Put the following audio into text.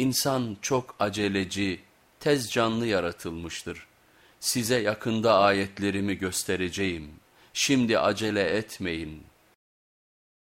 İnsan çok aceleci, tez canlı yaratılmıştır. Size yakında ayetlerimi göstereceğim. Şimdi acele etmeyin.''